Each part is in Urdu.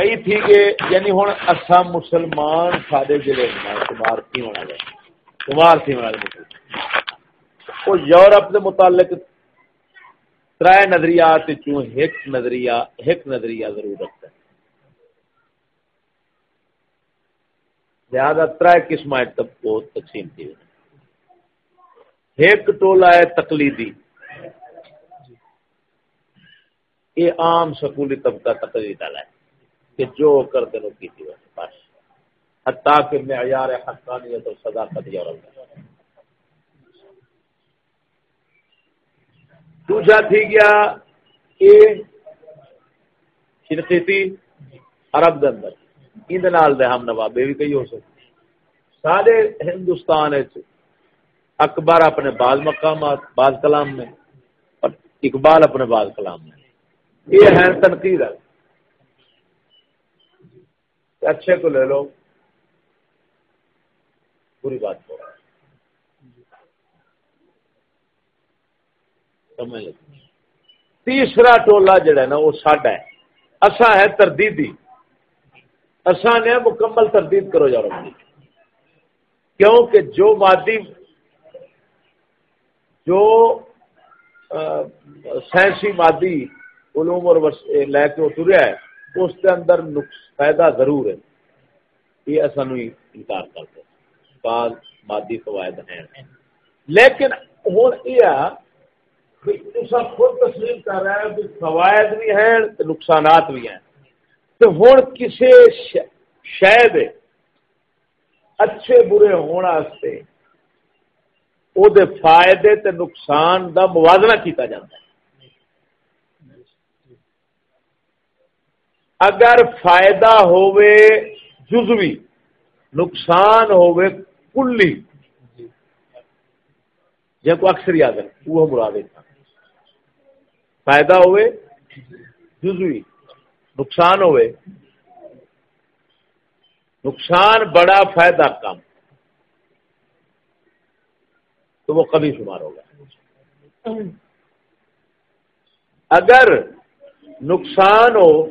کئی تھی کہ یعنی ہوں اصا مسلمان سارے جڑے شمار تھی ہونا گئے شمار تھی ہونا گئے وہ یورپ کے متعلق تر نظریات ایک نظریہ ایک نظریہ ضرور رکھتا ہے لہذا تر قسم تقسیم تھی ایک ٹولا ہے تقلیدی یہ عام سکولی طبقہ تقلید والا ہے کہ جو کر دے کی تھی بس۔ حتیٰ کہ معیار حقانیت اور صداقت یورپ دوسرا تھی گیا یہ شنقیتی عرب دے اندر۔ اندر نال دے ہم نوابے بھی کئی ہو سکتے۔ سارے ہندوستان اکبر اپنے بعض مقامات، بعض کلام میں، اور اقبال اپنے بعض کلام میں۔ یہ ہے تنقید۔ ہے اچھے کو لے لو۔ پوری بات کو سمجھ تیسرا ٹولا جڑا ہے نا، وہ ساڈا ہے۔ اصا ہے تردیدی۔ اصا نے مکمل تردید کرو جا رہا کیونکہ جو مادی جو سائنسی مادی علوم اور لے کے اتریا ہے اس کے اندر نقص فائدہ ضرور ہے۔ یہ اصل انکار کرتے بعض مادی فوائد ہیں۔ لیکن ہوں یہ خود تسلیم کر رہا ہے کہ فوائد بھی ہیں نقصانات بھی ہیں۔ تو ہوں کسی شاید اچھے برے ہونے وہ فائدے تے نقصان دا موازنہ کیتا جاتا ہے۔ اگر فائدہ ہوئے جزوی، نقصان ہوئے کلی۔ جن کو اکثر یاد ہے، وہ مراد تھا فائدہ ہوئے جزوی، نقصان ہوئے نقصان بڑا، فائدہ کم۔ تو وہ کبھی شمار ہوگا۔ اگر نقصان ہو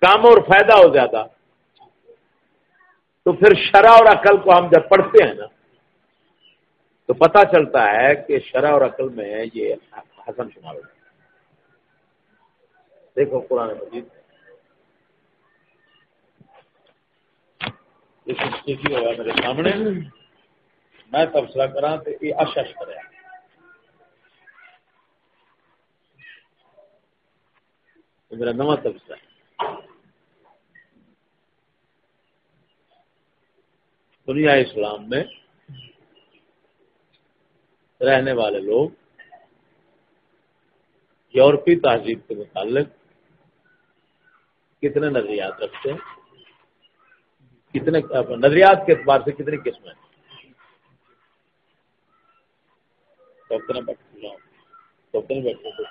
کام اور فائدہ ہو زیادہ۔ تو پھر شرح اور عقل کو ہم جب پڑھتے ہیں نا، تو پتہ چلتا ہے کہ شرح اور عقل میں یہ حسن شمار ہو دیکھو قرآن مجید۔ ہوا میرے سامنے۔ میں تبصرہ کرا تو یہ اشش کرے میرا نواں تبصرہ۔ ہے دنیا اسلام میں رہنے والے لوگ یورپی تہذیب کے متعلق کتنے نظریات رکھتے ہیں؟ کتنے نظریات کے اعتبار سے کتنی قسمیں بیٹھے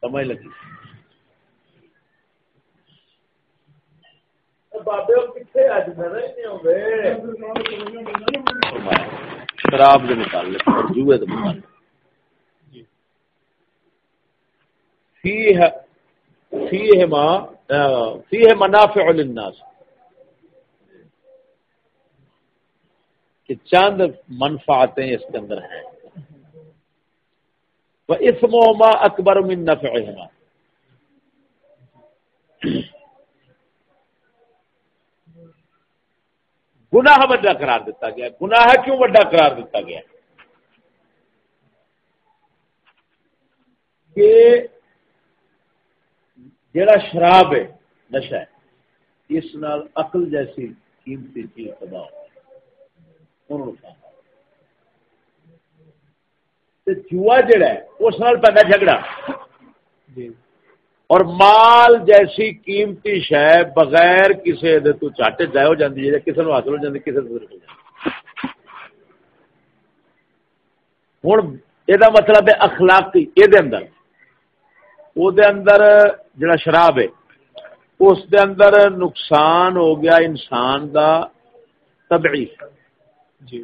سمجھ لگی۔ شراب کے متعلق جوئے کے متعلق فيه منافع للناس کہ چند منفعتیں اس کے اندر ہیں وہ اسموما اکبر من نفعهما گناہ وڈا قرار دیتا گیا گناہ کیوں وڈا قرار دیتا گیا کہ جڑا شراب ہے نشا ہے، اس نال عقل جیسی قیمتی چیز تباہ جوا جڑا ہے، اس نال پیدا جھگڑا۔ اور مال جیسی قیمتی شہ بغیر کسی تو چٹ جائے ہو جاتی ہے کسی حاصل ہو جاتی کسی ہو ہوں یہ مطلب ہے اخلاقی یہ اندر۔ وہ اندر جڑا شراب ہے اس دے اندر نقصان ہو گیا انسان دا طبعی جی۔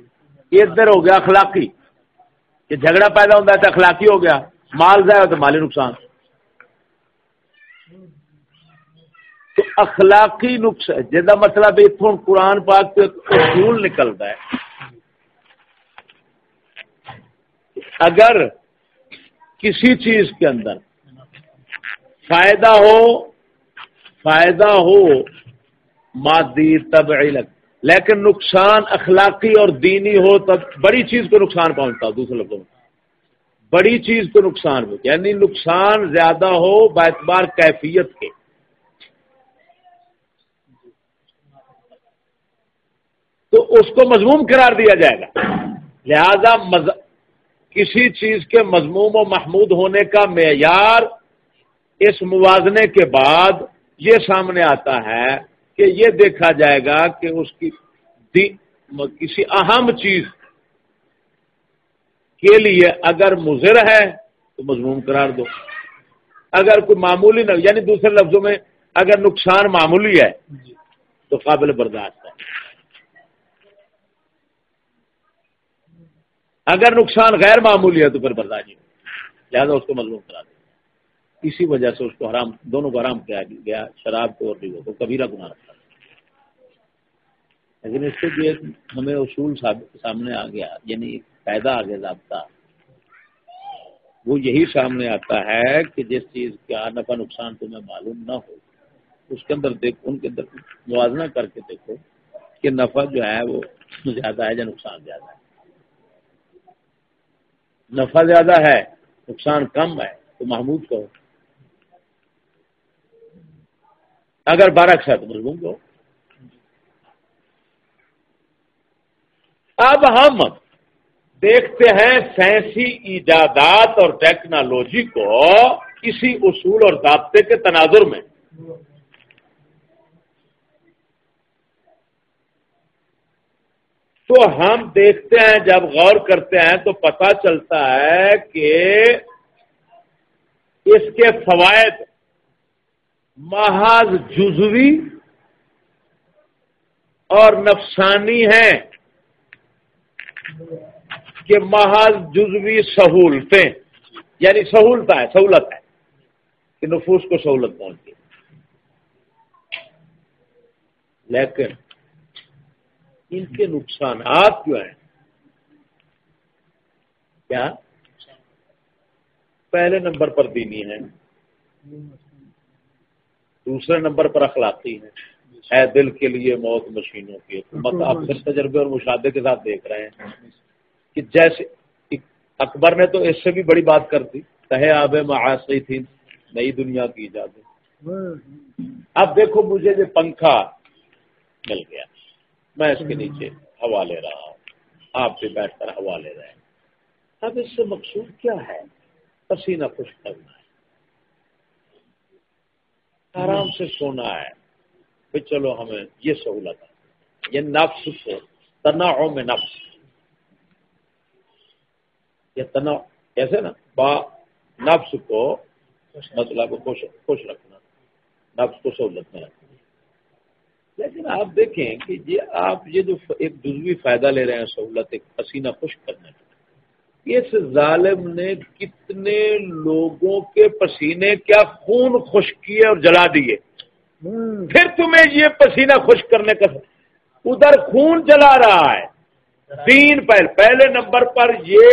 ادھر ہو گیا اخلاقی۔ کہ جھگڑا پیدا ہوتا ہے تو اخلاقی ہو گیا مال ضائع تو مالی نقصان۔ تو اخلاقی نقص جہاں مطلب اتوں قرآن پاک اصول نکلتا ہے۔ اگر کسی چیز کے اندر فائدہ ہو فائدہ ہو، مادی طبعی لگ لیکن نقصان اخلاقی اور دینی ہو تب بڑی چیز کو نقصان پہنچتا ہو دوسرے لفظوں میں، بڑی چیز کو نقصان ہو یعنی نقصان زیادہ ہو باعتبار کیفیت کے۔ تو اس کو مضموم قرار دیا جائے گا۔ لہذا مز... کسی چیز کے مضموم و محمود ہونے کا معیار اس موازنے کے بعد یہ سامنے آتا ہے کہ یہ دیکھا جائے گا کہ اس کی کسی اہم چیز کے لیے اگر مضر ہے تو مضمون قرار دو۔ اگر کوئی معمولی نہ یعنی دوسرے لفظوں میں اگر نقصان معمولی ہے تو قابل برداشت ہے۔ اگر نقصان غیر معمولی ہے تو پھر برداشت نہیں لہٰذا اس کو مضمون کرا دو اسی وجہ سے اس کو حرام، دونوں کو حرام کیا گیا، شراب کو اور بھی کو۔ کبھی گناہ رکھا۔ لیکن اس سے جو ہمیں اصول سامنے آ گیا یعنی پیدا آگے ضابطہ۔ وہ یہی سامنے آتا ہے کہ جس چیز کا نفع نقصان تمہیں معلوم نہ ہو، اس کے اندر دیکھ، ان کے اندر موازنہ کر کے دیکھو کہ نفع جو ہے وہ زیادہ ہے یا نقصان زیادہ ہے۔ نفع زیادہ ہے، نقصان کم ہے، تو محمود کہو اگر بارہ ہے تو مضمون کہو اب ہم دیکھتے ہیں سائنسی ایجادات اور ٹیکنالوجی کو کسی اصول اور ضابطے کے تناظر میں۔ تو ہم دیکھتے ہیں، جب غور کرتے ہیں تو پتہ چلتا ہے کہ اس کے فوائد محض جزوی اور نفسانی ہیں کہ محض جزوی سہولتیں یعنی سہولت ہے سہولت ہے کہ نفوس کو سہولت پہنچتی لیکن ان کے نقصانات جو ہیں کیا؟ پہلے نمبر پر دینی ہے دوسرے نمبر پر اخلاقی ہے اے دل کے لیے موت مشینوں کی حکومت آپ پھر تجربے اور مشاہدے کے ساتھ دیکھ رہے ہیں کہ جیسے اکبر نے تو اس سے بھی بڑی بات کر دی کہے آب معاشی تھی نئی دنیا کی اجازت۔ اب دیکھو مجھے یہ پنکھا مل گیا۔ میں اس کے نیچے ہوا لے رہا ہوں۔ آپ بھی بیٹھ کر ہوا لے رہے ہیں اب اس سے مقصود کیا ہے؟ پسینہ خوش کرنا ہے۔ آرام سے سونا ہے۔ پھر چلو ہمیں یہ سہولت ہے۔ یہ نفس کو تناؤ میں نفس۔ یہ تناؤ ایسے نا؟ با نفس کو مطلب خوش خوش رکھنا۔ نفس کو سہولت میں رکھنا۔ لیکن آپ دیکھیں کہ یہ آپ یہ جو ایک جزوی فائدہ لے رہے ہیں سہولت، ایک پسینہ خوش کرنے کا اس ظالم نے کتنے لوگوں کے پسینے کیا خون خوش کیے اور جلا دیے۔ پھر تمہیں یہ پسینہ خوش کرنے کا ادھر خون چلا رہا ہے۔ تین پہل۔ پہلے نمبر پر یہ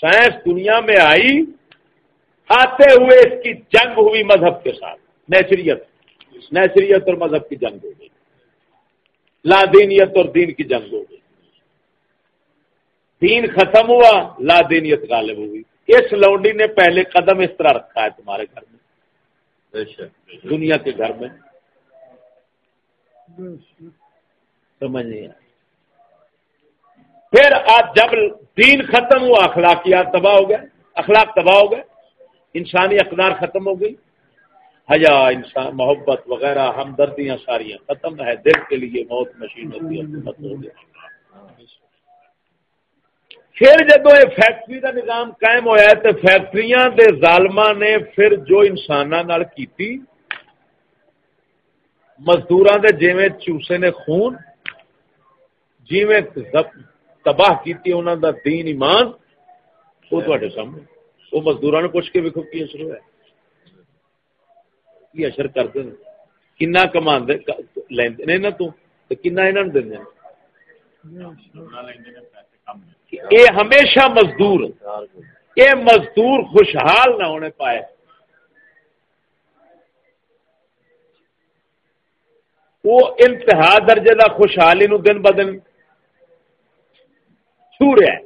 سائنس دنیا میں آئی، آتے ہوئے اس کی جنگ ہوئی مذہب کے ساتھ۔ نیچریت۔ نیچریت اور مذہب کی جنگ ہو گئی۔ لادینیت اور دین کی جنگ ہو گئی۔ دین ختم ہوا لادینیت غالب ہوئی اس لونڈی نے پہلے قدم اس طرح رکھا ہے تمہارے گھر میں۔ دنیا کے گھر میں۔ سمجھ نہیں پھر آج جب دین ختم ہوا اخلاقیات تباہ ہو گئے اخلاق تباہ ہو گئے انسانی اقدار ختم ہو گئی۔ حیا، انسان، محبت وغیرہ، ہمدردیاں ساریاں ختم ہے۔ دل کے لیے موت، مشین ہوتی ہے پھر جب یہ فیکٹری کا نظام قائم ہوا تو فیکٹریاں دے ظالما نے پھر جو انسانوں کی مزدور جیویں چوسے نے خون، جیویں تباہ کی انہوں دا دین ایمان، وہ تے سامنے۔ وہ مزدور نے پوچھ کے ویکو کی اثر ہوا کی اشر کرتے ہیں۔ کنا کما لینے نا تو؟ کنا یہاں دیں یہ ہمیشہ مزدور یہ مزدور خوشحال نہ ہونے پائے۔ وہ انتہا درجے کا خوشحالی نو دن ب دن چھو رہا ہے۔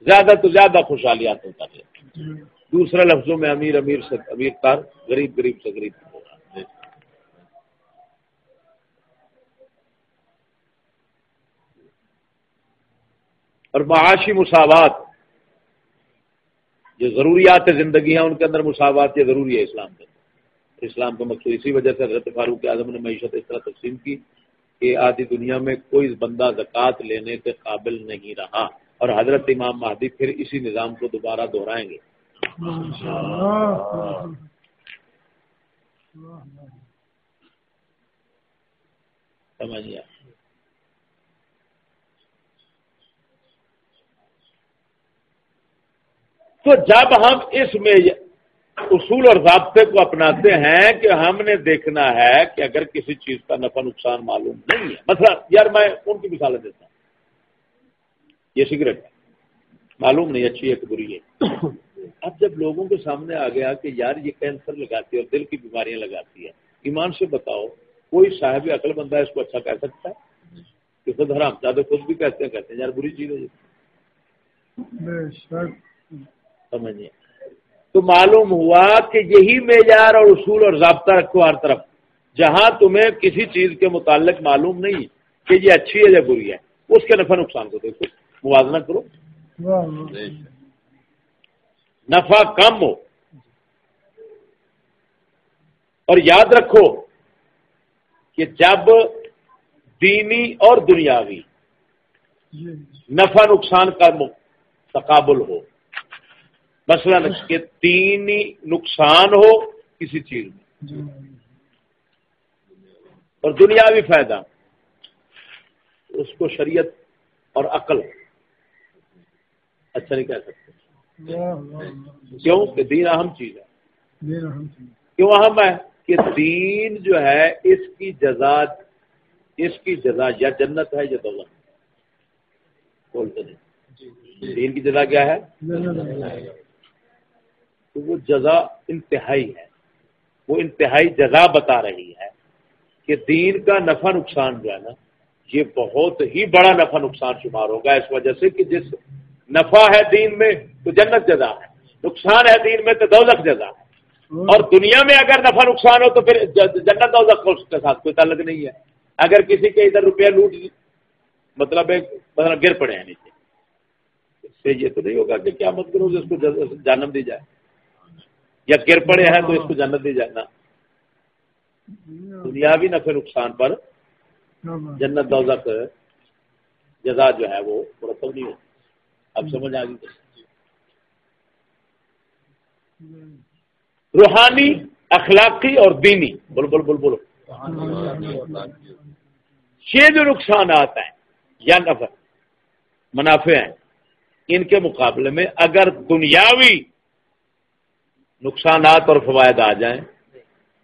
زیادہ تو زیادہ خوشحالی آتا کر رہے دوسرے لفظوں میں امیر امیر سے امیر تر غریب غریب سے غریب جی۔ اور معاشی مساوات جو ضروریات زندگی ہیں، ان کے اندر مساوات یہ ضروری ہے اسلام کے اسلام کا مقصود اسی وجہ سے حضرت فاروق اعظم نے معیشت اس طرح تقسیم کی کہ آدھی دنیا میں کوئی بندہ زکوٰۃ لینے کے قابل نہیں رہا۔ اور حضرت امام مہدی پھر اسی نظام کو دوبارہ دہرائیں گے۔ سمجھیا۔ تو جب ہم اس میں اصول اور ضابطے کو اپناتے ہیں کہ ہم نے دیکھنا ہے کہ اگر کسی چیز کا نفع نقصان معلوم نہیں ہے، مثلا یار میں ان کی مثالیں دیتا ہوں۔ یہ سگریٹ معلوم نہیں، اچھی ہے کہ بری ہے۔ اب جب لوگوں کے سامنے آ گیا کہ یار یہ کینسر لگاتی ہے اور دل کی بیماریاں لگاتی ہے ایمان سے بتاؤ کوئی صاحب عقل بندہ اس کو اچھا کہہ سکتا ہے؟ کہ خود حرام زیادہ خود بھی کہتے ہیں کہتے ہیں یار بری چیز ہے سمجھیے تو معلوم ہوا کہ یہی معیار اور اصول اور ضابطہ رکھو ہر طرف۔ جہاں تمہیں کسی چیز کے متعلق معلوم نہیں کہ یہ اچھی ہے یا بری ہے اس کے نفع نقصان کو دیکھو موازنہ کرو۔ نفع کم ہو۔ اور یاد رکھو کہ جب دینی اور دنیاوی نفع نقصان کا تقابل ہو مثلا کہ دینی نقصان ہو کسی چیز میں۔ اور دنیاوی فائدہ اس کو شریعت اور عقل اچھا نہیں کہہ سکتے۔ کیوں؟ کہ دین اہم چیز ہے۔ کیوں اہم ہے؟ کہ دین جو ہے اس کی جزا اس کی جزا یا جنت ہے یا دولت۔ بولتے نہیں دین؟ کی جزا کیا ہے؟ تو وہ جزا انتہائی ہے۔ وہ انتہائی جزا بتا رہی ہے کہ دین کا نفع نقصان جو ہے نا یہ بہت ہی بڑا نفع نقصان شمار ہوگا۔ اس وجہ سے کہ جس نفع ہے دین میں تو جنت جزا ہے نقصان ہے دین میں تو دولت جزا ہے۔ اور دنیا میں اگر نفع نقصان ہو تو پھر جنت دولت اس کے ساتھ کوئی تعلق نہیں ہے۔ اگر کسی کے ادھر روپیہ لوٹ مطلب مطلب گر پڑے ہیں نیچے۔ اس سے یہ تو نہیں ہوگا کہ کیا مت کرو اس کو جانم دی جائے۔ یا گر پڑے ہیں تو اس کو جنت دی جائے۔ نا دنیاوی نفع نقصان پر جنت دوزخ جزا جو ہے وہ مرتب نہیں ہوتی۔ اب سمجھ آ گئی روحانی اخلاقی اور دینی بول بول بول بولو یہ جو نقصانات ہیں یا نفع منافع ہیں، ان کے مقابلے میں اگر دنیاوی نقصانات اور فوائد آ جائیں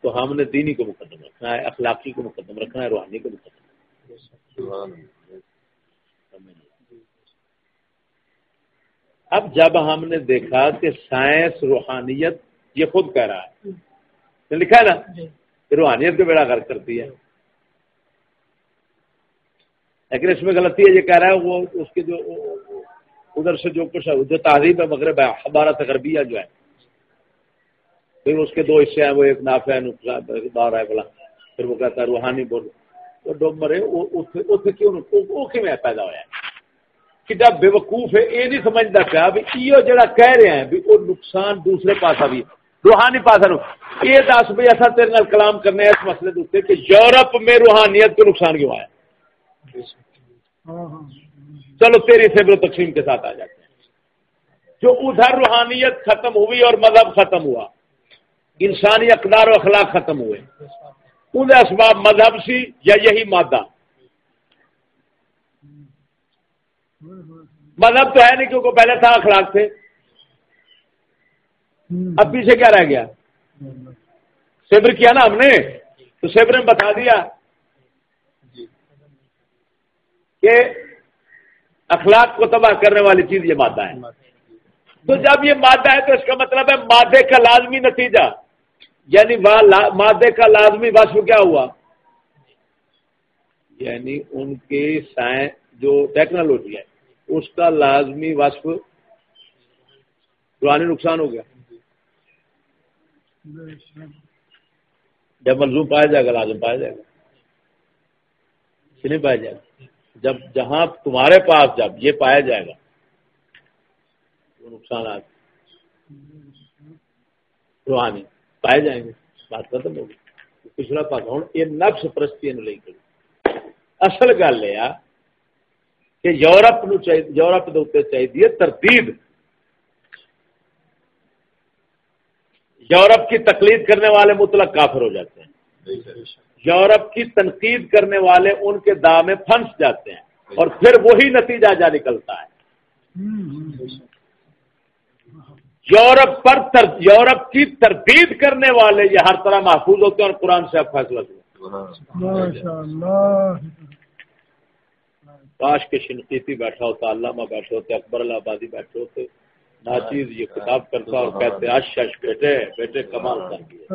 تو ہم نے دینی کو مقدم رکھنا ہے، اخلاقی کو مقدم رکھنا ہے، روحانی کو مقدم رکھنا ہے۔ اب جب ہم نے دیکھا کہ سائنس روحانیت یہ خود کہہ رہا ہے لکھا ہے نا جی۔ روحانیت کو بیڑا غرض کرتی ہے لیکن اس میں غلطی ہے یہ کہہ رہا ہے وہ اس کے جو ادھر سے جو کچھ جو تہذیب ہے مغرب ہے ہمارا تغربیہ جو ہے پھر اس کے دو حصے ہیں وہ ایک نافع ہے نقصان ہے بلا پھر وہ کہتا ہے روحانی بول وہ ڈوب مرے کیوں پیدا ہوا ہے کہ جب بے وقوف ہے یہ نہیں سمجھتا پیا بھی یہ جڑا کہہ رہے ہیں بھی وہ نقصان دوسرے پاسا بھی روحانی پاسا نو یہ دس بھائی ایسا تیرے نال کلام کرنے اس مسئلے دوسرے کہ یورپ میں روحانیت کو نقصان کیوں آیا چلو تیری سے تقسیم کے ساتھ آ جاتے ہیں جو ادھر روحانیت ختم ہوئی اور مذہب ختم ہوا انسانی اقدار و اخلاق ختم ہوئے ان اسباب مذہب سی یا یہی مادہ مذہب تو ہے نہیں کیونکہ پہلے تھا اخلاق تھے اب پیچھے کیا رہ گیا؟ صبر کیا نا ہم نے؟ تو صبر نے بتا دیا کہ اخلاق کو تباہ کرنے والی چیز یہ مادہ ہے۔ تو جب یہ مادہ ہے تو اس کا مطلب ہے مادے کا لازمی نتیجہ۔ یعنی مادے کا لازمی وصف کیا ہوا؟ یعنی ان کے سائنس جو ٹیکنالوجی ہے، اس کا لازمی وصف پرانی نقصان ہو گیا۔ جب ملزوم پایا جائے گا، لازم پایا جائے گا۔ نہیں پایا جائے گا۔ جب جہاں تمہارے پاس جب یہ پایا جائے گا، وہ نقصانات روحانی پائے جائیں گے۔ بات ختم ہوگی پچھلا پاس ہوں یہ نفس پرستی نہیں کری اصل گل یہ کہ یورپ نو یورپ کے چاہیے ترتیب۔ یورپ کی تقلید کرنے والے مطلق کافر ہو جاتے ہیں۔ یورپ کی تنقید کرنے والے ان کے دا میں پھنس جاتے ہیں اور پھر وہی نتیجہ جا نکلتا ہے۔ یورپ پر تر... یورپ کی تردید کرنے والے یہ ہر طرح محفوظ ہوتے ہیں اور قرآن سے اب فیصلہ کاش کے شنقیتی بیٹھا ہوتا علامہ بیٹھے ہوتے اکبر اللہ آبادی بیٹھے ہوتے ناچیز یہ کتاب کرتا اور کہتے آش شش بیٹے بیٹے کمال کر دیا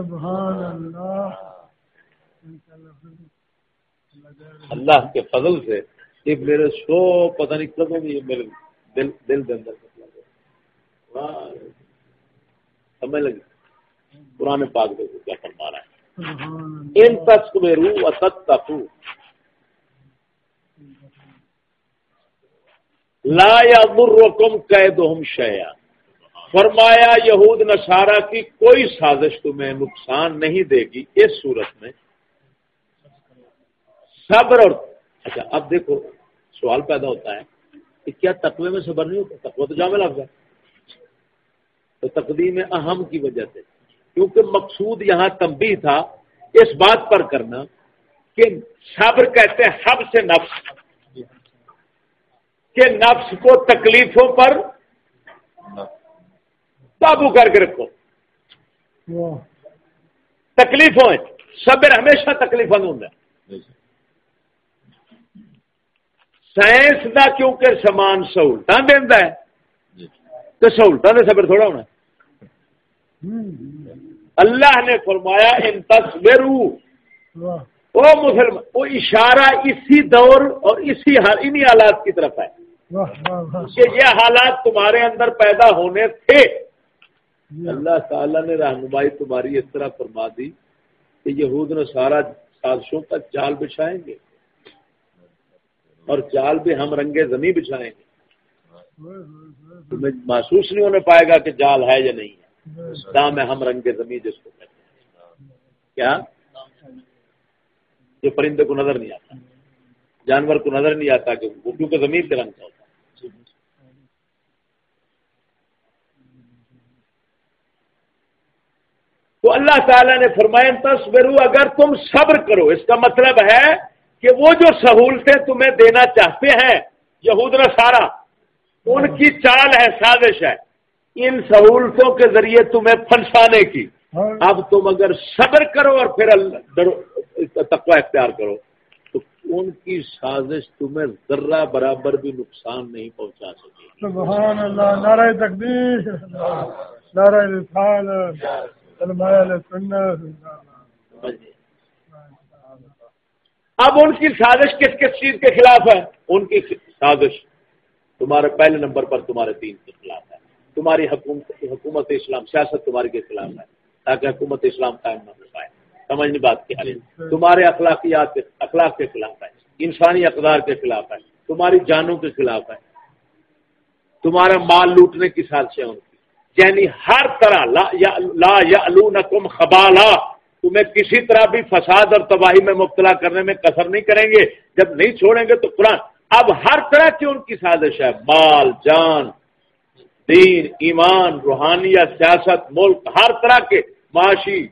اللہ۔ کے فضل سے یہ میرے سو پتہ نہیں کب یہ میرے دل دل کے اندر سمجھ لگی۔ پرانے پاک دیکھو کیا فرما رہا ہے۔ ان تک میں رو ست تک لا یا مرکم قید شیا فرمایا یہود نصارہ کی کوئی سازش تمہیں نقصان نہیں دے گی اس صورت میں۔ صبر اور اچھا اب دیکھو، سوال پیدا ہوتا ہے کہ کیا تقوی میں صبر نہیں ہوتا؟ تقوی تو جامع لفظ ہے۔ تو تقدیم اہم کی وجہ سے۔ کیونکہ مقصود یہاں تمبی تھا، اس بات پر کرنا کہ صبر کہتے ہیں، حب سے نفس۔ کہ نفس کو تکلیفوں پر قابو کر کے رکھو۔ تکلیفوں صبر ہمیشہ تکلیف ہوں سائنس کا کیونکہ سامان سہولت دینا ہے تو سہولت نے صبر تھوڑا ہونا اللہ نے فرمایا ان تصویر وہ مسلم وہ اشارہ اسی دور اور اسی انہی حالات کی طرف ہے۔ کہ یہ حالات تمہارے اندر پیدا ہونے تھے۔ اللہ تعالی نے رہنمائی تمہاری اس طرح فرما دی کہ یہود نے سارا سازشوں کا جال بچھائیں گے اور جال بھی ہم رنگے زمین بچھائیں گے۔ تمہیں محسوس نہیں ہونے پائے گا کہ جال ہے یا نہیں ہے۔ دام ہے ہم رنگ زمین جس کو کہتے ہیں۔ کیا؟ جو پرندے کو نظر نہیں آتا، جانور کو نظر نہیں آتا کہ وہ کیونکہ زمین کے رنگ کا ہوتا تو اللہ تعالیٰ نے فرمایا تصویر اگر تم صبر کرو، اس کا مطلب ہے کہ وہ جو سہولتیں تمہیں دینا چاہتے ہیں، یہود سارا ان کی چال ہے، سازش ہے۔ ان سہولتوں کے ذریعے تمہیں پھنسانے کی۔ اب تم اگر صبر کرو اور پھر تقوی اختیار کرو تو ان کی سازش تمہیں ذرہ برابر بھی نقصان نہیں پہنچا سکے۔ سبحان اللہ نعرہ تقدیر نعرہ اب ان کی سازش کس کس چیز کے خلاف ہے؟ ان کی سازش تمہارے پہلے نمبر پر تمہارے دین کے خلاف ہے۔ تمہاری حکومت حکومت اسلام سیاست تمہاری کے خلاف ہے۔ تاکہ حکومت اسلام قائم نہ ہو پائے۔ سمجھنی بات کی۔ حال تمہارے اخلاقیات اخلاق کے خلاف ہے۔ انسانی اقدار کے خلاف ہے۔ تمہاری جانوں کے خلاف ہے۔ تمہارا مال لوٹنے کی سازشیں ان کی یعنی ہر طرح لا یا کم خبالا۔ تمہیں کسی طرح بھی فساد اور تباہی میں مبتلا کرنے میں کثر نہیں کریں گے۔ جب نہیں چھوڑیں گے تو قرآن اب ہر طرح کی ان کی سازش ہے۔ مال جان دین ایمان روحانیت سیاست ملک ہر طرح کے معاشی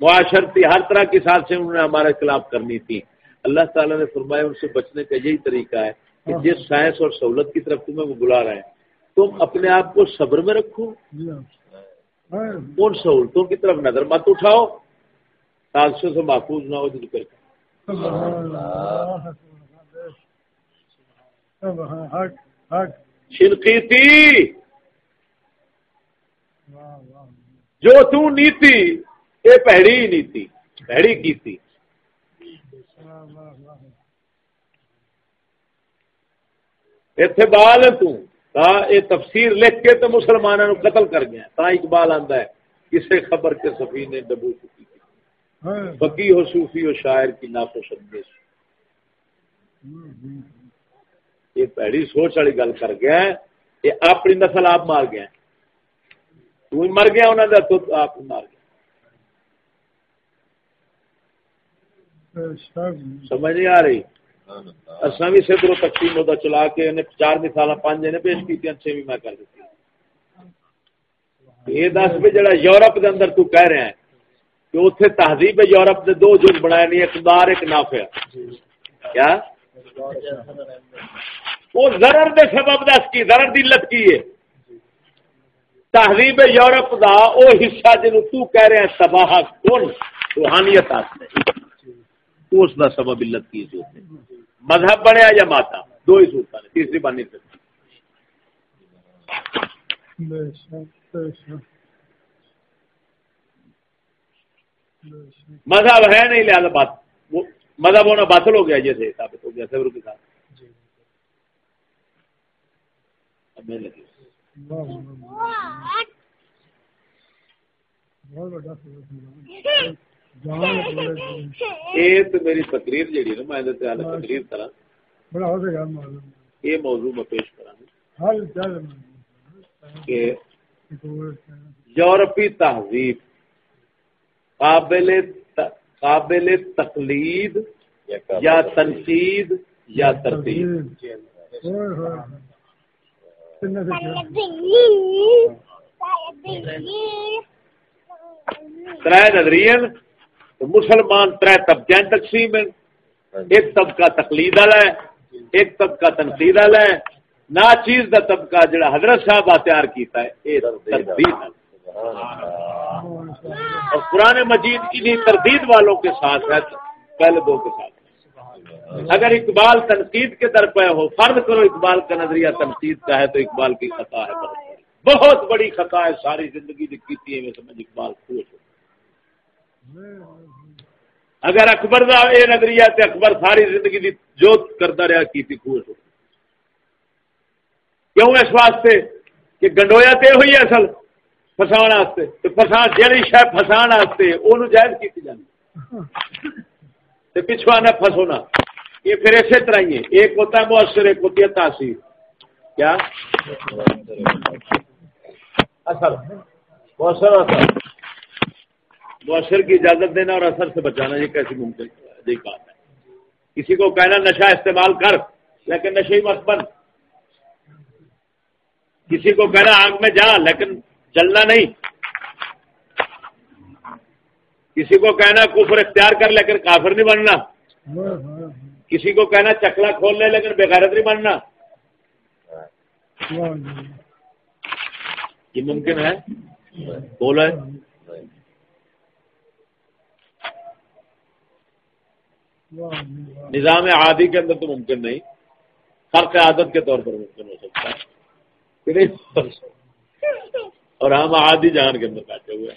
معاشرتی ہر طرح کی سازشیں انہوں نے ہمارے خلاف کرنی تھی۔ اللہ تعالیٰ نے فرمایا ان سے بچنے کا یہی طریقہ ہے کہ جس سائنس اور سہولت کی طرف تمہیں وہ بلا رہے ہیں۔ تم اپنے آپ کو صبر میں رکھو۔ ان سہولتوں کی طرف نظر مت اٹھاؤ۔ تاثر سے محفوظ نہ ہو تو ذکر شنقیتی جو تو نیتی یہ پہڑی نیتی، پہڑی کی تھی؟ اتنے بال ہے تفسیر لکھ کے تو مسلمانوں قتل کر گیا۔ تا اقبال آتا ہے کسی خبر کے سفی نے ڈبو چکی تھی۔ بکی ہو، صوفی ہو، شاعر کی ناپو سندیش یہ پیڑی سوچ والی گل کر گیا یہ اپنی نسل آپ مار گیا تو مر گیا انہوں نے تو آپ مار گیا۔ سمجھ نہیں آ رہی؟ اصا بھی سدھرو تقسیم ہوتا چلا کے چار مثال پانچ نے پیش کی چھ بھی میں کر دیتی یہ دس بھی جڑا یورپ دے اندر تو کہہ رہے ہیں کہ اتنے تہذیب یورپ دے دو جز بنایا نہیں ایک دار ایک نافع۔ کیا؟ وہ ضرر دے سبب دس کی ضرر دی لت کی ہے۔ تہذیب یورپ دا او حصہ جنو تو کہہ رہے ہیں تباہ کون؟ روحانیت آستے اس دا سبب علت کی جو مذہب بنیا یا ماتا؟ دو ہی صورت نے تیسری بن نہیں سکتی مذہب ہے نہیں لہٰذا بات مذہب ہونا باطل ہو گیا جیسے ثابت ہو گیا سبر کے ساتھ میری تقریر جیڑی نا، میں تقریر کرا یہ موضوع میں پیش کرا کہ یورپی تہذیب قابل قابل تقلید یا تنقید یا ترتیب۔ تر نظریے مسلمان تر طبقے تقسیم ہیں ایک طبقہ تقلید والا ہے، ایک طبقہ تنقید والا ہے۔ نہ چیز دا طبقہ جڑا حضرت صاحب تیار کیتا ہے، اے تردید اور قرآن مجید انہیں تردید والوں کے ساتھ ہے، پہلے دو کے ساتھ۔ اگر اقبال تنقید کے در پہ ہو، فرض کرو اقبال کا نظریہ تنقید کا ہے تو اقبال کی خطا ہے بہت بڑی۔ خطا ہے، ساری زندگی کی ہے میں سمجھ اقبال خوش ہو اگر اکبر دا اے نظریہ تے اکبر ساری زندگی دی جوت کرتا رہا، کی تھی خوش ہو کیوں اس واسطے کہ گنڈویا تے ہوئی ہے اصل فسان واسطے؟ تو فسان جہی شاید فسان واسطے وہ جائز کیتی کی جانی پچھو آنا فسونا یہ پھر اسی طرح ہی ہے۔ ایک ہوتا ہے مؤثر، ایک ہوتی ہے تاثیر۔ کیا؟ اثر۔ مؤثر اثر۔ مؤثر کی اجازت دینا اور اثر سے بچانا، یہ کیسی ممکن بات ہے۔ کسی کو کہنا نشہ استعمال کر، لیکن نشے مت بن۔ کسی کو کہنا آگ میں جا، لیکن جلنا نہیں۔ کسی کو کہنا کفر اختیار کر، لیکن کافر نہیں بننا۔ کسی کو کہنا چکلا کھول لے، لیکن بےغیرت نہیں بننا۔ یہ ممکن ہے؟ بولو نظام عادی کے اندر تو ممکن نہیں۔ خرق عادت کے طور پر ممکن ہو سکتا ہے۔ اور ہم عادی جہان کے اندر بیٹھے ہوئے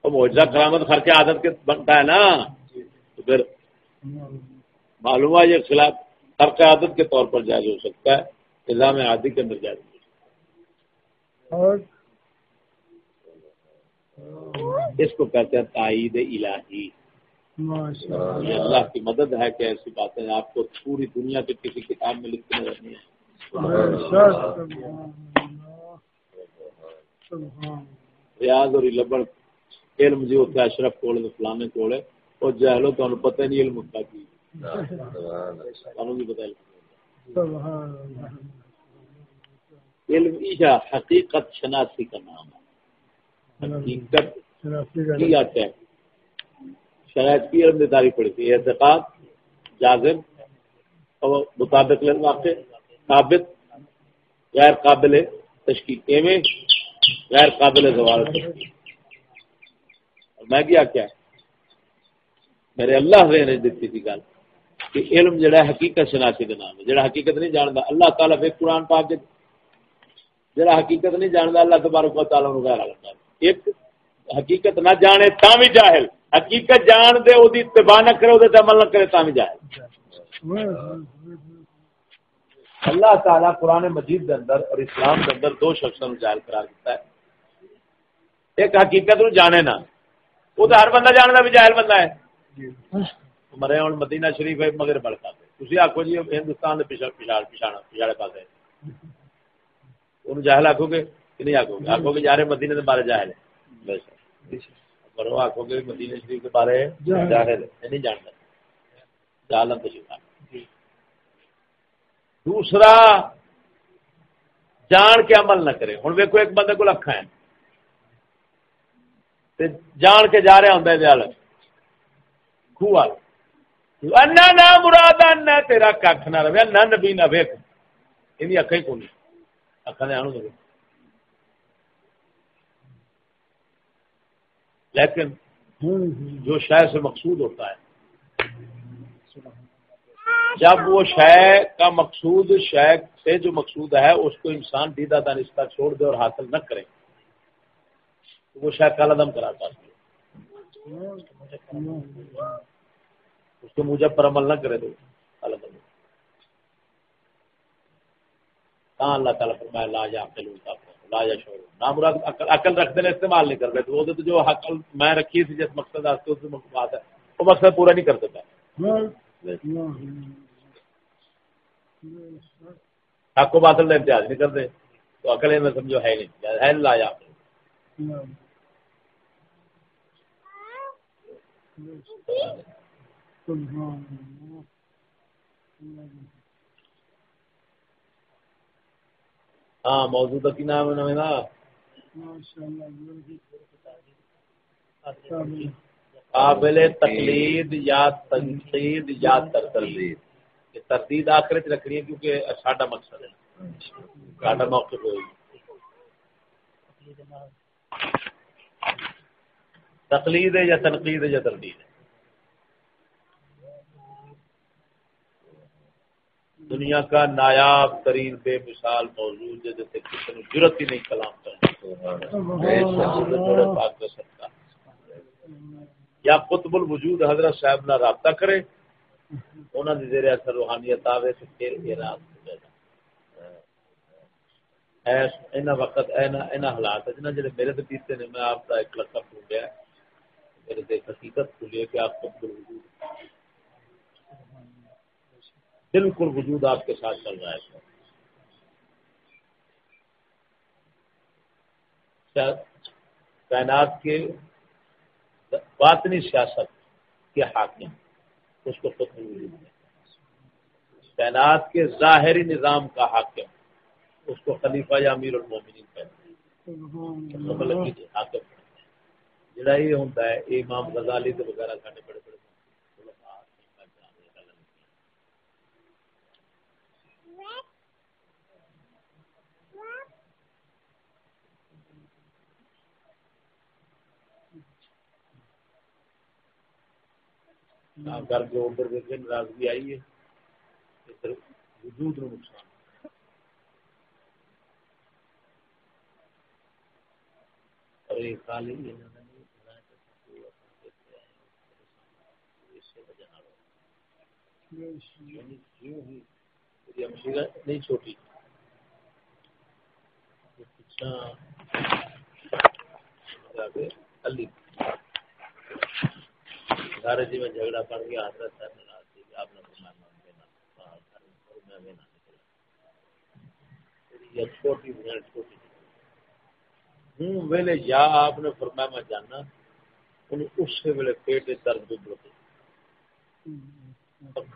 اور موجودہ کرامت خرچ عادت کے بنتا ہے نا۔ پھر معلوم ہے یہ خلاف خرچ عادت کے طور پر جائز ہو سکتا ہے نظام عادی کے اندر جائز ہو سکتا ہے۔ اس کو کہتے ہیں تائید الہی۔ اللہ کی مدد ہے کہ ایسی باتیں آپ کو پوری دنیا کے کسی کتاب میں لکھنے رہنی ہے ریاض اور لبڑ علم جو ہوتا ہے اشرف کوڑے فلانے کوڑے اور جہلو تو پتہ نہیں علم ہوتا کی بھی پتہ علم ایشا حقیقت شناسی کا نام ہے۔ حقیقت کی آتا ہے شرائط کی علم داری پڑی تھی اعتقاد جازم اور مطابق واقع ثابت غیر قابل تشکیل ایویں غیر قابل زوال میں کیا کیا؟ میرے اللہ نے دیتی تھی گل۔ کہ علم جڑا ہے حقیقت شناسی کے نام ہے۔ جڑا حقیقت نہیں جانتا اللہ تعالیٰ پھر قرآن پاک جڑا حقیقت نہیں جانتا اللہ تبارک و تعالیٰ غیر لگتا ایک حقیقت نہ جانے تا بھی جاہل۔ حقیقت جان دے وہ اتباع نہ کرے وہ عمل نہ کرے تا بھی جاہل۔ اللہ تعالیٰ قرآن مجید دے اندر اور اسلام دے اندر دو شخصوں جائل قرار دیتا ہے۔ ایک حقیقت نو جانے نا وہ تو ہر بندہ جانتا بھی جاہل بندہ ہے۔ مرے ہوں مدینہ شریف ہے مگر بڑکا تھی آخو جی ہندوستان پچھاڑے پاس ان جاہل آخو گے کہ نہیں آخو گے؟ آخو گے جا رہے مدینے کے بارے جاہل ہے۔ پر وہ آخو گے مدینہ شریف کے بارے جاہل ہے۔ نہیں جانتا۔ جالم تو شکار دوسرا جان کے عمل نہ کرے۔ ہوں ویکو ایک بندے کو اکھا ہے جان کے جا رہا ہوں نہ مراد تیرا کھ نہ رہے نہ نبی نہ ویک یہ آنو دے لیکن جو شہ سے مقصود ہوتا ہے۔ جب وہ شے کا مقصود، شے سے جو مقصود ہے، اس کو انسان دیدہ دانستہ چھوڑ دے اور حاصل نہ کرے۔ تو وہ شاید کالا دم کراتا ہے۔ اس کے موجب پر عمل نہ کرے تو اللہ تعالیٰ۔ کہاں اللہ تعالیٰ فرمایا، لا جا عقل لا جا شعور نہ مراد عقل رکھتے ہیں، استعمال نہیں کرتے، تو وہ تو جو عقل میں رکھی تھی، جس مقصد آتے اس بات ہے۔ وہ مقصد پورا نہیں کر سکتا۔ حق کو باطل امتیاز نہیں کرتے، تو عقل میں سمجھو ہے نہیں۔ ہے لا جا Thank you. ہاں موجودہ کی نام ہے نا۔ قابل تقلید یا تنقید یا تردید۔ یہ تردید آخر چ رکھنی ہے کیونکہ ساڈا مقصد ہے۔ ساڈا موقف ہوئی۔ تقلید ہے یا تنقید ہے یا تردید ہے؟ دنیا کا نایاب ترین بے مثال موجود ہے جیسے کسی نے ضرورت ہی نہیں کلام کرنا۔ یا قطب الوجود حضرت صاحب نہ رابطہ کرے انہوں نے زیر اثر روحانیت آوے تو پھر یہ رات ہو جائے اینا وقت، اینا اینا حالات ہے جنہ میرے تو پیتے نے میں آپ کا ایک لقب ڈھونڈیا۔ میرے دیکھ حقیقت کھلی کہ آپ قطب الوجود بالکل وجود آپ کے ساتھ چل رہا ہے۔ کائنات کے باطنی سیاست کے حاکم اس کو خود وجود ہے کائنات کے ظاہری نظام کا حاکم اس کو خلیفہ یا امیر المومنین کہتے ہیں۔ جڑا یہ ہوتا ہے امام غزالی وغیرہ کرنے بڑے بڑے کر کے ادھر دیکھے، ناراضگی آئی ہے، ادھر وجود نو نقصان اور یہ خالی نہیں چھوٹی علی جی میں جھگڑا پڑ گیا حضرت صاحب نے آپ نے فرمایا، میں میں نہ نکلا یہ چھوٹی چھوٹی ہوں ویلے یا آپ نے فرمایا میں جاننا ان اس ویلے پیٹ درد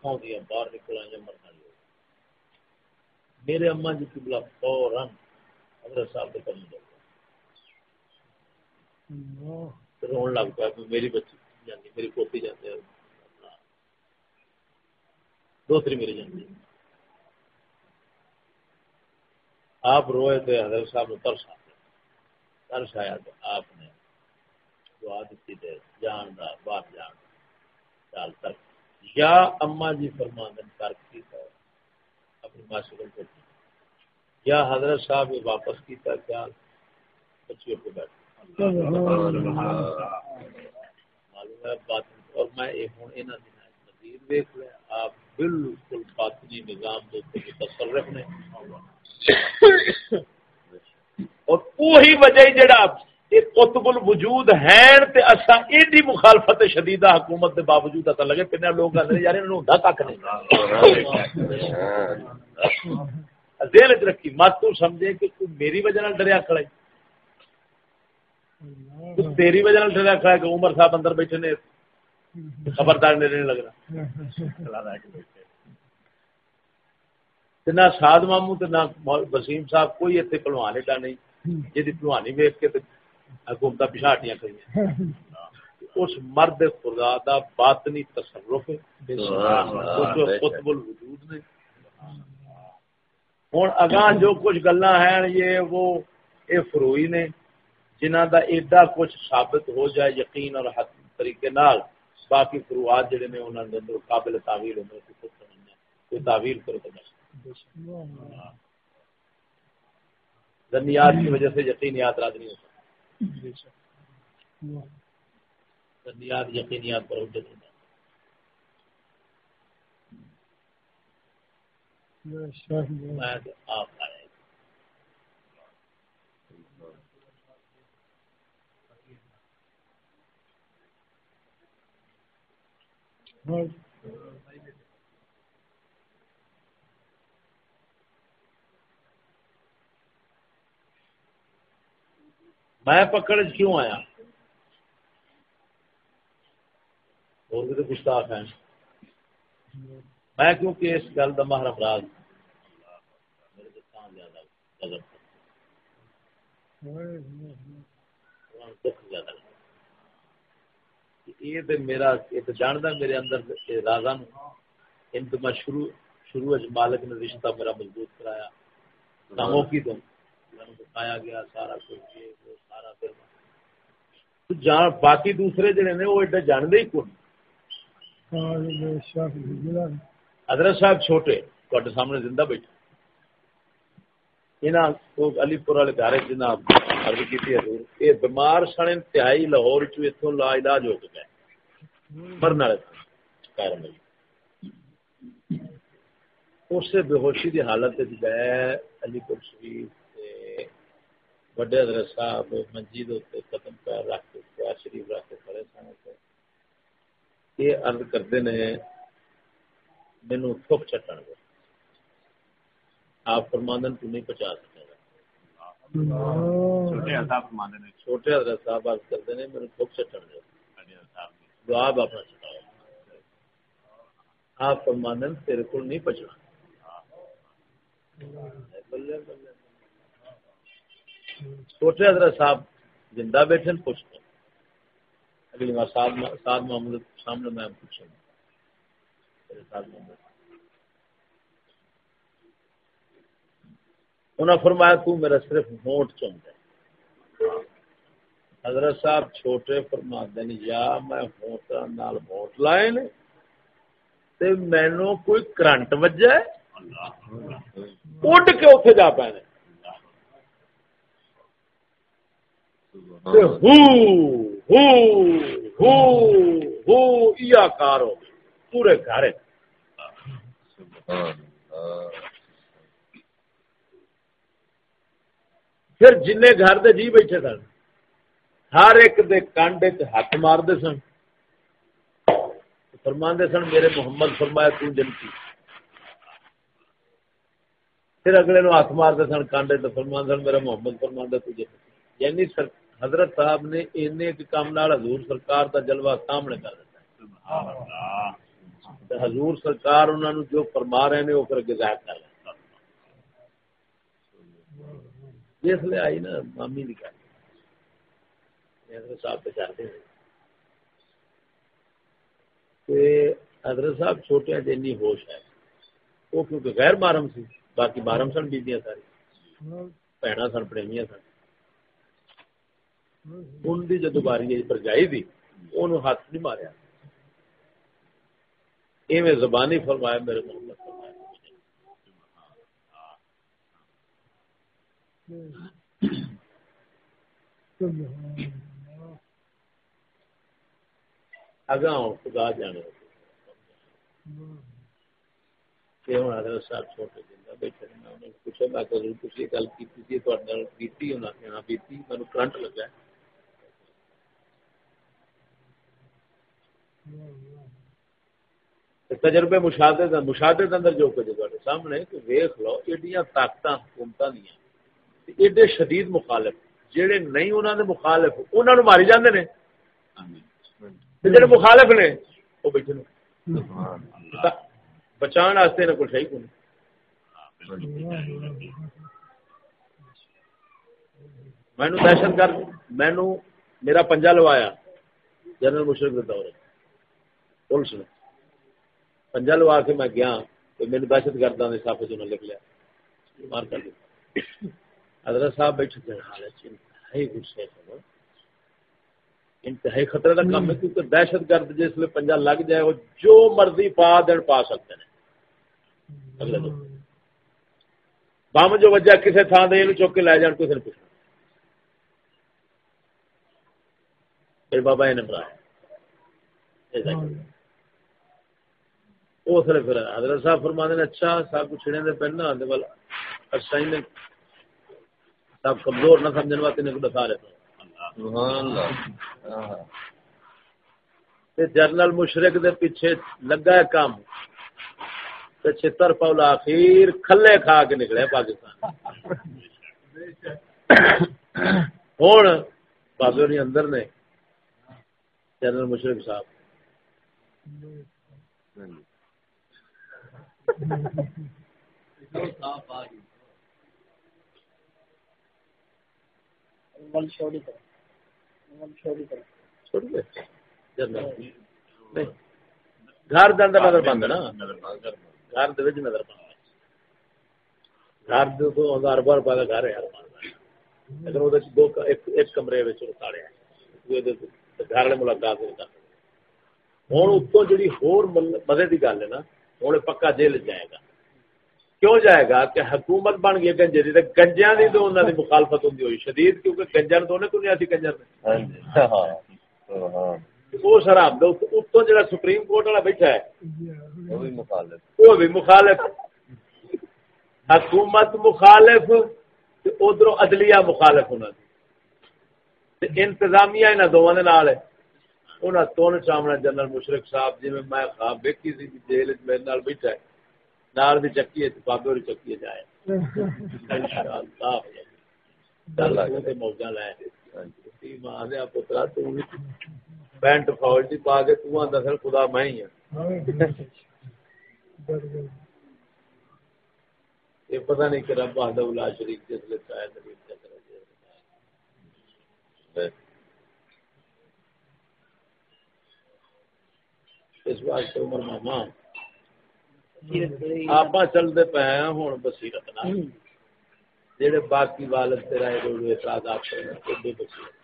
اکھاں دیا باہر نکلا یا مرنا لیا میرے اما جی قبلہ فوراً حضرت صاحب کے کرنے لگ گیا رون لگ پایا میری بچی جاندی میری پوتی جاتے ہیں دوسری میری جاندی آپ روئے تھے حضرت صاحب نے ترس ترس آیا تو آپ نے دعا دیتی دے جان دا باہر جان چال ترک یا اما جی فرمان ترک کی تھا اپنی معاشرے کو یا حضرت صاحب یہ واپس کیتا کیا؟ بچیوں کو بیٹھ معلوم ہے بات اور میں یہ ہوں، انہاں دنوں مزید دیکھ لیا آپ بالکل باطنی نظام دے تصرف نے۔ اور وہی وجہ جڑا قطب الوجود ہیں تے اسا ایڈی مخالفت شدیدہ حکومت دے باوجود اتا لگے پنے لوگ اندر یار انہوں ہوندا کک نہیں۔ ذہن وچ رکھی، مت تو سمجھے کہ تو میری وجہ نال ڈریا کھڑا تو تیری وجہ نال ڈریا کھڑا کہ عمر صاحب اندر بیٹھے نے، خبردار نہیں لگنا نہ ساد مامو تے نہ وسیم صاحب، کوئی اتنے پلوان ایڈا نہیں جی پلوانی ویک کے حکومت پچھاٹیاں کری اس مرد خدا دا باطنی تصرف قطب الوجود نے۔ ہوں اگاں جو کچھ گلا ہیں یہ وہ اے فروئی نے جنہ دا ایڈا کچھ ثابت ہو جائے یقین اور حد طریقے نال باقی فروعات جڑے نے انہوں نے اندر قابل تعویل ہونے کو خود سمجھنا کوئی تعویل کرو تو بس۔ ذنیات کی وجہ سے یقین یاد رات نہیں ہو سکتا ذنیات یقینیات پر حجت ہوتا میں آپ آئے میں پکڑ کیوں آیا؟ اور بھی تو گستاخ ہیں۔ میں کیونکہ اس گل کا ماہر افراد یہ تے میرا، یہ تے جاندا میرے اندر رازاں ان تو میں شروع شروع اج مالک نے رشتہ میرا مضبوط کرایا۔ کاموں کی تو بتایا گیا سارا کچھ یہ وہ سارا پھر تو جان باقی دوسرے جڑے نے وہ ایڈا جاندے ہی کون حضرت صاحب چھوٹے تواڈے سامنے زندہ بیٹھے انہاں علی پور والے گھر جناب عرض کی حضور یہ بیمار سن انتہائی لاہور چو لا علاج ہو چکا ہے مرن والے کار میں اس سے بے ہوشی کی حالت وچ گئے علی پور شریف بڑے حضرت صاحب منجی قدم پیر رکھ کے پیار شریف رکھ کے کھڑے سن یہ ارد کرتے نے مینو تھوک چٹن گے آپ تو نہیں پہنچا چھوٹے حضرت صاحب بات کرتے سے چڑھ جائے دعا آپ اپنا تیرے کو نہیں پچنا چھوٹے حضرت صاحب زندہ بیٹھے پوچھتے اگلی بار سات معمول سامنے میں پوچھوں گا محمود۔ انہوں نے فرمایا تو میرا صرف ووٹ چاہتا ہے حضرت صاحب چھوٹے فرما دین یا میں ووٹر نال ووٹ لائے نے تے مینو کوئی کرنٹ وجہ ہے؟ اڈ کے اتنے جا پے کار ہو پورے گھر پھر جن گھر دے جی بیٹھے سن ہر ایک دے کانڈے ہاتھ مارتے سن فرما سن میرے محمد فرمایا تم جنتی پھر اگلے نو ہاتھ مارتے سن کانڈے تو فرما سن میرا محمد فرما جنتی یعنی سر حضرت صاحب نے اینے کام نال حضور سرکار دا جلوہ سامنے کر دیتا حضور سرکار انہوں نے جو فرما رہے ہیں وہ پھر ظاہر کر رہے جس لیے آئی نا مامی کی گل۔ حضرت صاحب پہ چاہتے ہیں۔ حضرت صاحب چھوٹے جنی ہوش ہے۔ وہ کیونکہ غیر مارم سی باقی مارم سن بیبیاں ساری۔ بھن سن پڑیاں سن۔ ان کی جدو باری برجائی دی ان ہاتھ نہیں ماریا ایویں زبانی فرمایا میرے محمد فرمایا اگاں خدا جانے حضرت صاحب چھوٹے دن بیٹھے میں پوچھا میں گل کی کرنٹ لگا تجربے مشاہدے مشاہدے اندر جو کچھ سامنے ویخ لو ایڈیاں طاقت حکومت دیا ایڈے شدید مخالف جہے نہیں انہوں نے مخالف انہوں نے ماری جاندے نے جڑے مخالف نے وہ بیٹھے بچان واسطے نہ کچھ ہے کو مینو دہشت گرد مینو میرا پنجا لوایا جنرل مشرف کے دور پولیس نے پنجا لوا کے میں گیا تو میرے دہشت گردوں نے سب چ لکھ لیا مار کر دیا حضرت صاحب بیٹھے تھے حالت انتہائی غصے سے انتہائی خطرے کا کام ہے کیونکہ دہشت گرد جس لیے پنجا لگ جائے وہ جو مرضی پا دن پا سکتے ہیں اگلے دن بم جو وجہ کسی تھان دے چوک کے لے جان کسی نے پوچھنا پھر بابا یہ نمبر آیا اس لیے پھر حضرت صاحب اچھا سب چھڑے دے والا نے سب کمزور نہ سمجھنے واسطے نے رہے جنرل مشرق دے پیچھے لگا ہے کام۔ چتر پولا اخیر کھلے کھا کے نکلے پاکستان۔ ہوں بابے اندر نے جنرل مشرف صاحب۔ گھر نظر بند نا گھر نظر بند گھر ہر بار پا گھر ہے اگر دو ایک کمرے اتارے گھر والے ملاقات نہیں کرتے ہوں اتوں جی مزے کی گل ہے نا ہوں پکا جیل جائے گا۔ کیوں جائے گا کہ حکومت بن گئی گنجے کی گنجیا کی تو انہوں کی مخالفت ہوں ہوئی شدید کیونکہ گنجر تو انہیں کنیا سی کنجر نے وہ شراب اتوں جا سپریم کورٹ والا بیٹھا ہے وہ بھی مخالف۔ حکومت مخالف ادھر عدلیہ مخالف انہوں انتظامیہ انہوں دونوں ہے انہوں تون چامنا جنرل مشرق صاحب جی میں خواب ویکھی سی جیل میرے نال بیٹھا ہے۔ نال بھی چکی ہے بابے اور چکی جائے۔ موجہ لائے پترا پینٹ فوج پا کے تر خدا میں ہی ہوں یہ پتہ نہیں کہ رب بہاد شریف جس لیے چاہے۔ اس واسطے عمر ماما۔ آپ چلتے پے ہوں بصیرت جہے باقی والد تیرا اعتراضات کرنے بصیرت۔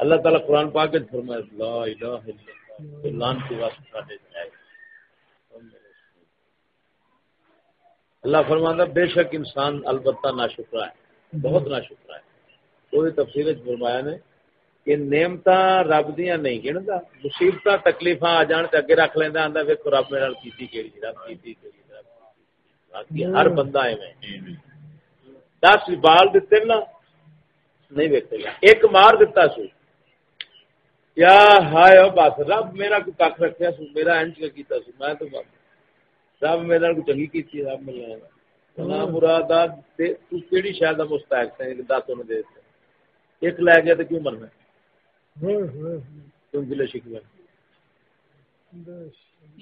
اللہ تعالیٰ قرآن پاک فرمائے لا الہ الا اللہ لان کی واسطہ جائے اللہ فرمانا بے شک انسان البتہ نا شکرا ہے بہت نا شکرا ہے۔ کوئی تفصیل فرمایا نے کہ نعمت رب دیا نہیں گنتا مصیبت تکلیف آ جان اگے رکھ لینا آتا ویکو رب میرے کی رب کی ہر بندہ ایویں۔ دس بال دیتے نا نہیں ویکتے گا۔ ایک مار دیتا سو یا ہائے بس رب میرا کوئی کھ رکھا سو میرا کا کیتا سو میں تو بس رب میرے کو چنگی کی رب ملنا مراد کہڑی شاید مستحق ہے دس انہیں دے ایک لے گیا تو کیوں مرنا؟ کیوں گلے شکوے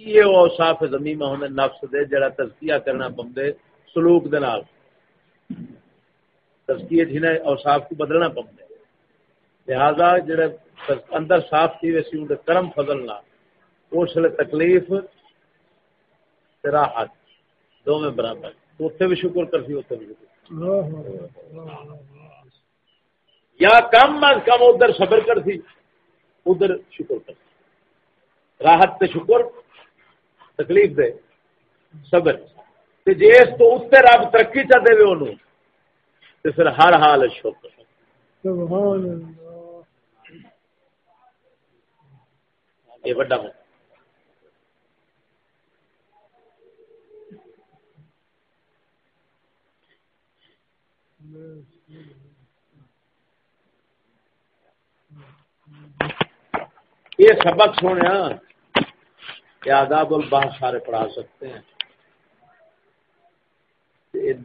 یہ اوصاف زمین ہونے نفس دے جڑا تزکیہ کرنا پمدے سلوک دے نال۔ تزکیہ اوصاف کو بدلنا پمدے۔ لہذا جڑا اندر صاف تھی ویسی کرم فضل نہ اس لیے تکلیف راحت دو میں برابر۔ اتنے بھی شکر کر سی اتنے بھی شکر۔ یا کم از کم ادھر صبر کر سی ادھر شکر کر سی راحت تے شکر تکلیف دے صبر۔ جی اس تو اتنے رب ترقی چا دے انہوں تو پھر ہر حال شکر۔ یہ بڑا میں یہ سبق سونے یہ آداب الباس سارے پڑھا سکتے ہیں۔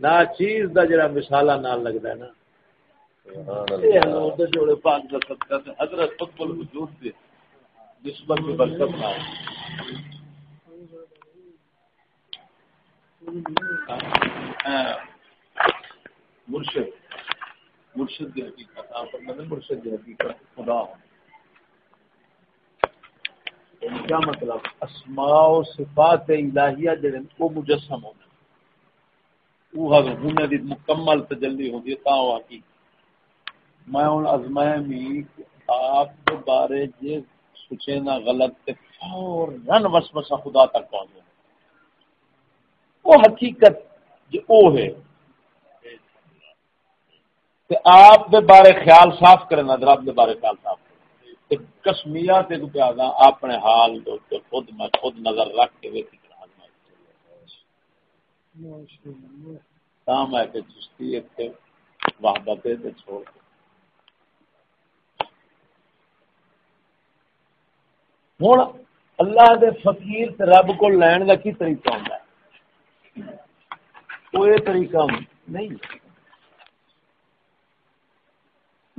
نہ چیز دا جڑا مثالہ نال لگتا ہے نا۔ جوڑے پاک کا صدقہ حضرت الوجود دے نسبت برکت نہ مرشد مرشد کی حقیقت، آپ مرشد کی حقیقت، خدا یعنی کیا مطلب؟ اسماء و صفات الہیہ جڑے وہ مجسم ہونے وہ دی مکمل تجلی ہوندی ہے، تا ہوا کی۔ میں ہن ازمائے می آپ کے بارے جے سوچے نہ غلط تے فورن وسوسہ خدا تک پہنچ وہ حقیقت جو او ہے تے آپ دے بارے خیال صاف کرے نہ آپ دے بارے خیال صاف کرے۔ کسمیا تے کو اپنے حال دے خود میں خود نظر رکھ کے ویکھ کام ہے کہ چشتی اتنے وحدت چھوڑ ہوں اللہ دے فقیر تے رب کو لین کا کی طریقہ ہوتا ہے؟ وہ طریقہ نہیں۔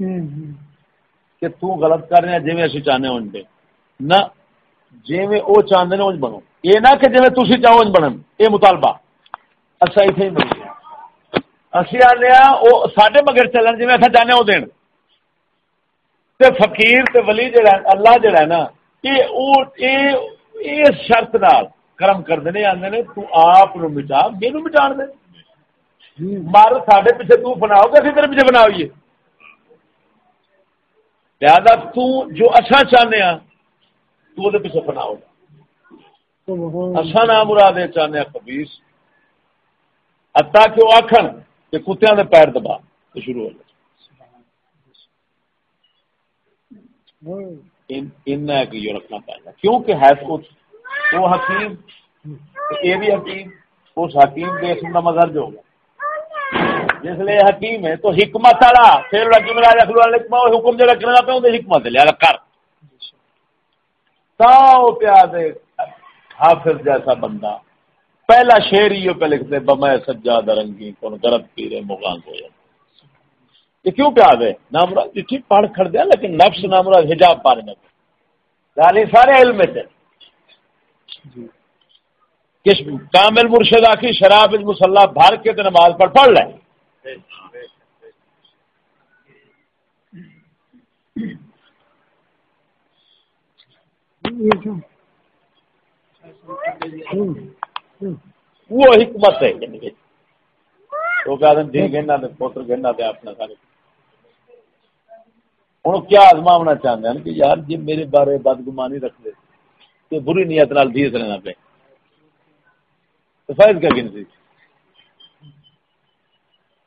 کہ تو غلط کر رہے ہیں جی اسی چاہنے ہوں جی۔ نہ جی وہ چاہتے ہیں بنو۔ یہ نہ کہ جی تھی چاہو بنن۔ یہ مطالبہ۔ اچھا اتنے ہی بن گیا اسی آنے ہاں، وہ سڈے مگر چلن جی اصل چاہنے وہ دین۔ تے فقیر تے ولی جڑا اللہ جڑا ہے نا، یہ شرط نال کرم کرتے ہیں آدھے نے، تو آپ مٹا میرے مٹا دے۔ مر سڈے پیچھے تو بناؤ گے، اسی تیرے پیچھے بناؤ لہذا تو جو اچھا چاہنے ہاں تو وہ پیچھے بناؤ اچھا نام مراد یہ چاہنے ہاں خبیس اتا کہ وہ آخر کہ کتیا کے پیر دبا تو شروع ہو جائے رکھنا پڑتا کیونکہ ہے وہ حکیم، یہ بھی حکیم، اس حکیم کے اسم کا مظہر جو ہوگا۔ جس لیے حکیم ہے تو حکمت والا پھر حکیم راجا خلو حکم جو رکھنے پہ وہ حکمت لیا کر۔ تا پیا حافظ جیسا بندہ۔ پہلا شیر ہی پہ لکھتے بمے سجا درنگی کون گرد پیرے مغان ہو جائے یہ کیوں پہ آدھے نامراد چٹھی پڑھ کھڑ دیا لیکن نفس نامراد حجاب پارے میں گالی سارے علم تھے کس کامل مرشد آخی شراب مسلح بھر کے تو نماز پر پڑھ لیں. وہ حکمت ہے تو کہا دن جی گھننا دے، پوتر گھننا دے، اپنا سارے۔ ہوں کیا آزماونا چاہتے ہیں کہ یار جی میرے بارے بدگمانی رکھ دے تو بری نیت نال دھیس لینا پہ تو فائد کیا گنتی؟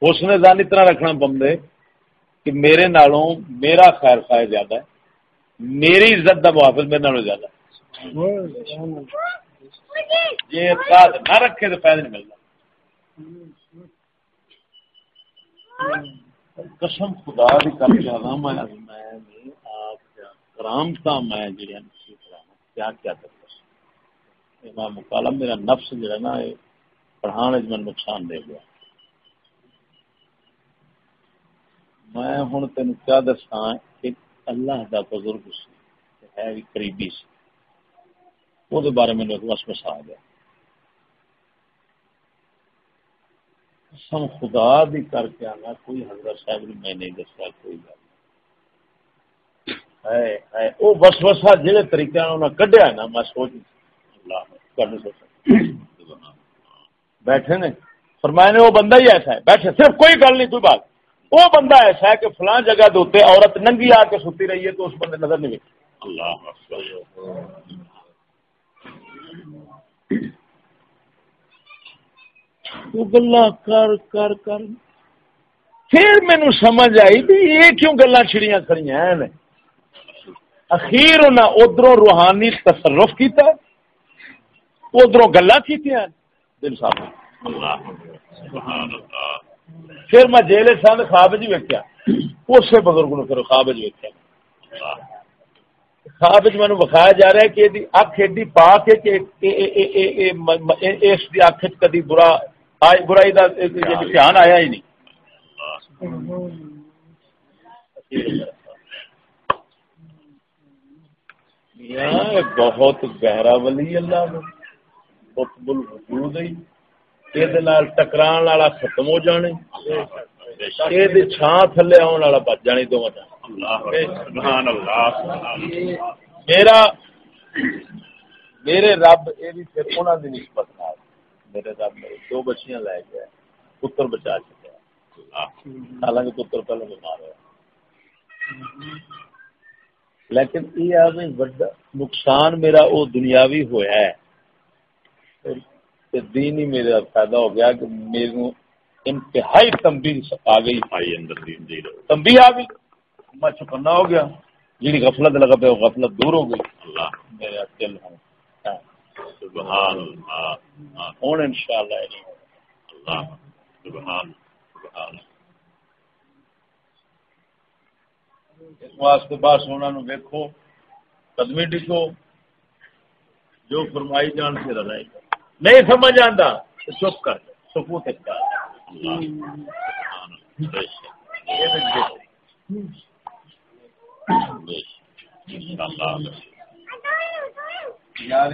اس نے دان اتنا رکھنا بندے کہ میرے نالوں میرا خیر خواہ زیادہ ہے۔ میری عزت کا محافظ میرے نالوں زیادہ ہے۔ جی اعتقاد نہ رکھے تو فائدہ نہیں ملتا۔ قسم خدا بھی کر جانا میں آپ کرامتا میں جڑے کیا کیا کرتا امام مکالا میرا نفس جڑا نا پڑھانے میں نقصان دے گیا۔ میں ہوں تین کیا دسا ایک اللہ کا بزرگ سی ہے بھی قریبی سی۔ وہ بارے میں بس بس آ گیا قسم خدا بھی کر کے آنا، کوئی حضرت صاحب نے میں نہیں دسا کوئی گل وہ بس وسا جہے طریقے کڈیا نا، میں سوچ اللہ سوچا بیٹھے نے، فرمایا نے وہ بندہ ہی ایسا ہے، بیٹھے، صرف کوئی گل نہیں، کوئی بات وہ بندہ ایسا ہے کہ فلاں جگہ دے عورت ننگی آ کے ستی رہی ہے تو اس بندے نظر نہیں اللہ گلا کر کر کر۔ پھر مینو سمجھ آئی بھی یہ کیوں گلا چڑیاں کھڑی ہیں اخیر انہیں ادھر روحانی تصرف کیتا ادھر گلا کی دل صاحب پھر میں جیل سن خواب جی ویکیا اسے بزرگ نے پھر خواب جی ویکیا خواب چ مینو بخایا جا رہا ہے کہ اک ایڈی پا کے اس اک کدی برا برائی کا یعنی دھیان آیا ہی نہیں۔ بہت گہرا ولی اللہ قطب الوجود یہ ٹکران والا ختم ہو جانے یہ چھان تھلے آن والا بچ جانی دونوں میرا میرے رب یہ بھی پھر انہوں کی نسبت نال میرے رب میرے دو بچیاں لے گیا پتر بچا چکا حالانکہ پتر پہلے بیمار ہوا لیکن یہ آدمی نقصان میرا وہ دنیاوی ہوا ہے دین ہی میرا فائدہ ہو گیا کہ میرے انتہائی تمبی آ گئی۔ تمبی آ گئی۔ میں چکنا ہو گیا۔ جی غفلت لگا پہ غفلت دور ہو گئی۔ اللہ۔ میرا دل ہوں۔ سبحان اللہ۔ ہوں انشاءاللہ اللہ۔ سبحان سبحان اس واسطے بعد سونا نو ویکھو قدمی ڈکو جو فرمائی جان سے رلائی نہیں سمجھ آتا چپ کر سکوت اللہ۔ یار